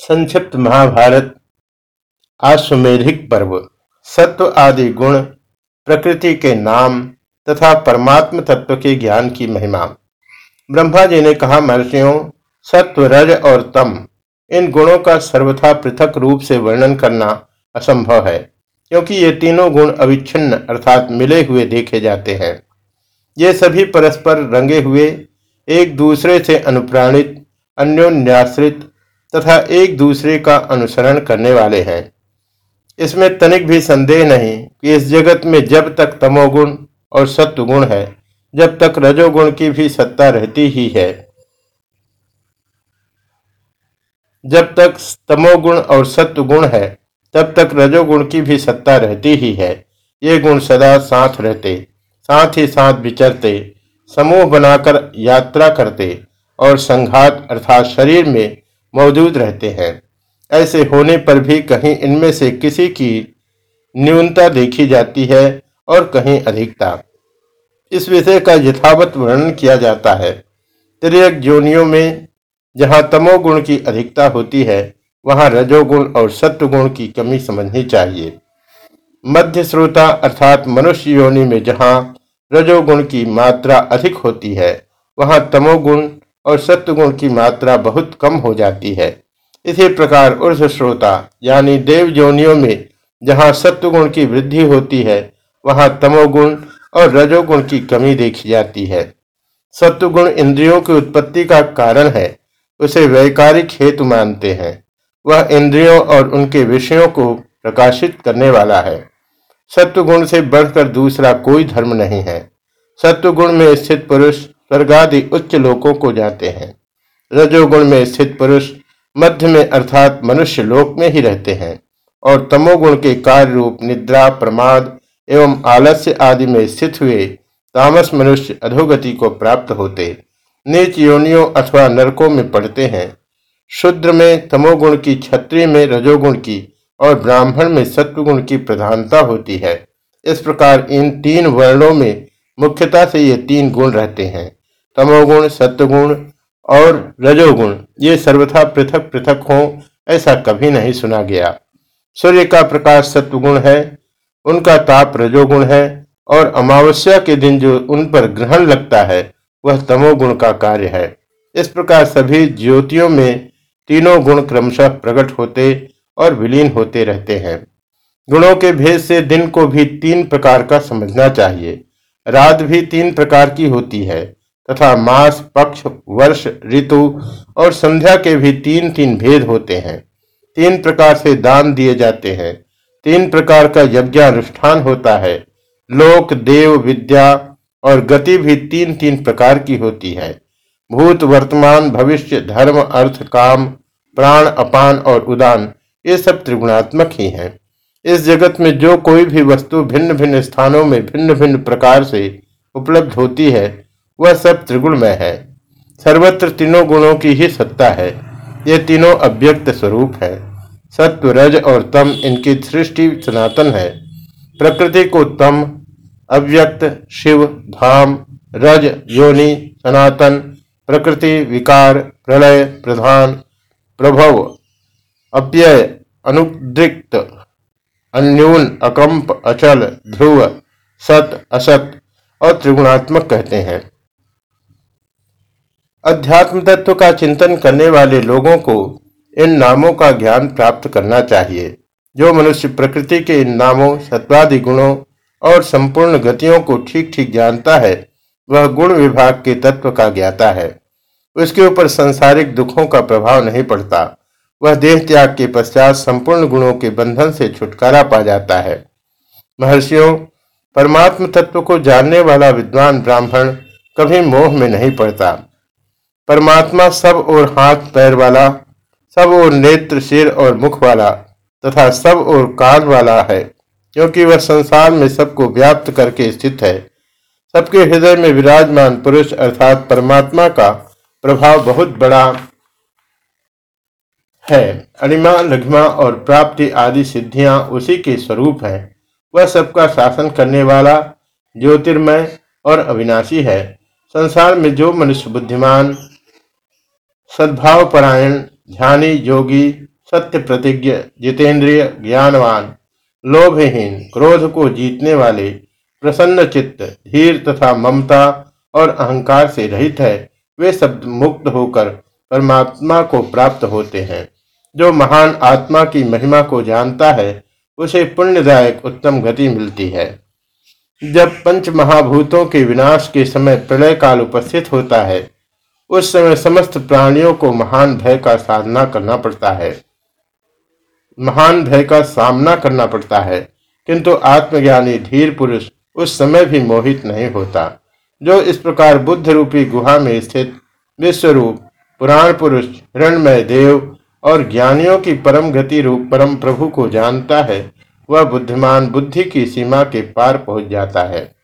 संक्षिप्त महाभारत आश्वेधिक पर्व, सत्व आदि गुण, प्रकृति के नाम तथा परमात्म तत्व के ज्ञान की महिमा। ब्रह्मा जी ने कहा, महर्षियों, सत्व, रज और तम, इन गुणों का सर्वथा पृथक रूप से वर्णन करना असंभव है, क्योंकि ये तीनों गुण अविच्छिन्न अर्थात मिले हुए देखे जाते हैं। ये सभी परस्पर रंगे हुए, एक दूसरे से अनुप्राणित, अन्योन्याश्रित तथा एक दूसरे का अनुसरण करने वाले हैं। इसमें तनिक भी संदेह नहीं कि इस जगत में जब तक तमोगुण और सत्वगुण है, जब तक रजोगुण की भी सत्ता रहती ही है। जब तक तमोगुण और सत्वगुण है, तब तक रजोगुण की भी सत्ता रहती ही है। ये गुण सदा साथ रहते, साथ ही साथ विचरते, समूह बनाकर यात्रा करते और संघात अर्थात शरीर में मौजूद रहते हैं। ऐसे होने पर भी कहीं इनमें से किसी की न्यूनता देखी जाती है और कहीं अधिकता। इस विषय का यथावत वर्णन किया जाता है। त्रियक जोनियों में जहाँ तमोगुण की अधिकता होती है, वहाँ रजोगुण और सत्वगुण की कमी समझनी चाहिए। मध्य श्रोता अर्थात मनुष्य योनि में जहाँ रजोगुण की मात्रा अधिक होती है, वहाँ तमोगुण और सत्वगुण की मात्रा बहुत कम हो जाती है। इसी प्रकार ऊर्ध श्रोता, यानी देव जोनियों में जहाँ सत्वगुण की वृद्धि होती है, वहाँ तमोगुण और रजोगुण की कमी देखी जाती है। सत्वगुण इंद्रियों की उत्पत्ति का कारण है, उसे वैकारिक हेतु मानते हैं। वह इंद्रियों और उनके विषयों को प्रकाशित करने वाला है। सत्वगुण से बढ़कर दूसरा कोई धर्म नहीं है। सत्वगुण में स्थित पुरुष स्वर्गादि उच्च लोकों को जाते हैं। रजोगुण में स्थित पुरुष मध्य में अर्थात मनुष्य लोक में ही रहते हैं और तमोगुण के कार्य रूप निद्रा, प्रमाद एवं आलस्य आदि में स्थित हुए तामस मनुष्य अधोगति को प्राप्त होते, नीच योनियों अथवा नरकों में पड़ते हैं। शुद्र में तमोगुण की छत्री में रजोगुण की और ब्राह्मण में सत्वगुण की प्रधानता होती है। इस प्रकार इन तीन वर्णों में मुख्यता से ये तीन गुण रहते हैं। तमोगुण सत्वगुण और रजोगुण, ये सर्वथा पृथक पृथक हों, ऐसा कभी नहीं सुना गया। सूर्य का प्रकाश सत्वगुण है, उनका ताप रजोगुण है, और अमावस्या के दिन जो उन पर ग्रहण लगता है, वह तमोगुण का कार्य है। इस प्रकार सभी ज्योतियों में तीनों गुण क्रमशः प्रकट होते और विलीन होते रहते हैं। गुणों के भेद से दिन को भी तीन प्रकार का समझना चाहिए। रात भी तीन प्रकार की होती है। तथा मास, पक्ष, वर्ष, ऋतु और संध्या के भी तीन तीन भेद होते हैं। तीन प्रकार से दान दिए जाते हैं। तीन प्रकार का यज्ञानुष्ठान होता है। लोक, देव, विद्या और गति भी तीन तीन प्रकार की होती है। भूत, वर्तमान, भविष्य, धर्म, अर्थ, काम, प्राण, अपान और उदान, ये सब त्रिगुणात्मक ही हैं। इस जगत में जो कोई भी वस्तु भिन्न भिन्न स्थानों में भिन्न भिन्न प्रकार से उपलब्ध होती है वह सब त्रिगुण में है। सर्वत्र तीनों गुणों की ही सत्ता है। ये तीनों अव्यक्त स्वरूप है। सत्व, रज और तम इनकी सृष्टि सनातन है। प्रकृति को तम, अव्यक्त, शिव, धाम, रज, योनि, सनातन, प्रकृति, विकार, प्रलय, प्रधान, प्रभव अव्यय अनुद्रिक्त, अन्यून, अकंप, अचल, ध्रुव, सत, असत और त्रिगुणात्मक कहते हैं। अध्यात्म तत्व का चिंतन करने वाले लोगों को इन नामों का ज्ञान प्राप्त करना चाहिए, जो मनुष्य प्रकृति के इन नामों, सत्वादि गुणों और संपूर्ण गतियों को ठीक ठीक जानता है, वह गुण विभाग के तत्व का ज्ञाता है। उसके ऊपर संसारिक दुखों का प्रभाव नहीं पड़ता। वह देह त्याग के पश्चात संपूर्ण गुणों के बंधन से छुटकारा पा जाता है। महर्षियों परमात्म तत्व को जानने वाला विद्वान ब्राह्मण कभी मोह में नहीं पड़ता। परमात्मा सब और हाथ पैर वाला, सब और नेत्र, सिर और मुख वाला, तथा सब और कान वाला है, क्योंकि वह संसार में सबको व्याप्त करके स्थित है। सबके हृदय में विराजमान पुरुष अर्थात परमात्मा का प्रभाव बहुत बड़ा है। अणिमा लघिमा और प्राप्ति आदि सिद्धियाँ उसी के स्वरूप है। वह सबका शासन करने वाला, ज्योतिर्मय और अविनाशी है। संसार में जो मनुष्य बुद्धिमान सद्भाव परायण, ध्यानी, योगी, सत्य प्रतिज्ञ, जितेंद्रिय, ज्ञानवान, लोभहीन, क्रोध को जीतने वाले, प्रसन्न चित्त, धीर तथा ममता और अहंकार से रहित है, वे सब मुक्त होकर परमात्मा को प्राप्त होते हैं। जो महान आत्मा की महिमा को जानता है, उसे पुण्यदायक उत्तम गति मिलती है। जब पंच महाभूतों के विनाश के समय प्रलय काल उपस्थित होता है उस समय समस्त प्राणियों को महान भय का साधना करना पड़ता है। महान भय का सामना करना पड़ता है। किंतु आत्मज्ञानी धीर पुरुष उस समय भी मोहित नहीं होता। जो इस प्रकार बुद्ध रूपी गुहा में स्थित विश्वरूप, पुराण पुरुष हिरणमय देव और ज्ञानियों की परम गति रूप परम प्रभु को जानता है, वह बुद्धिमान बुद्धि की सीमा के पार पहुँच जाता है।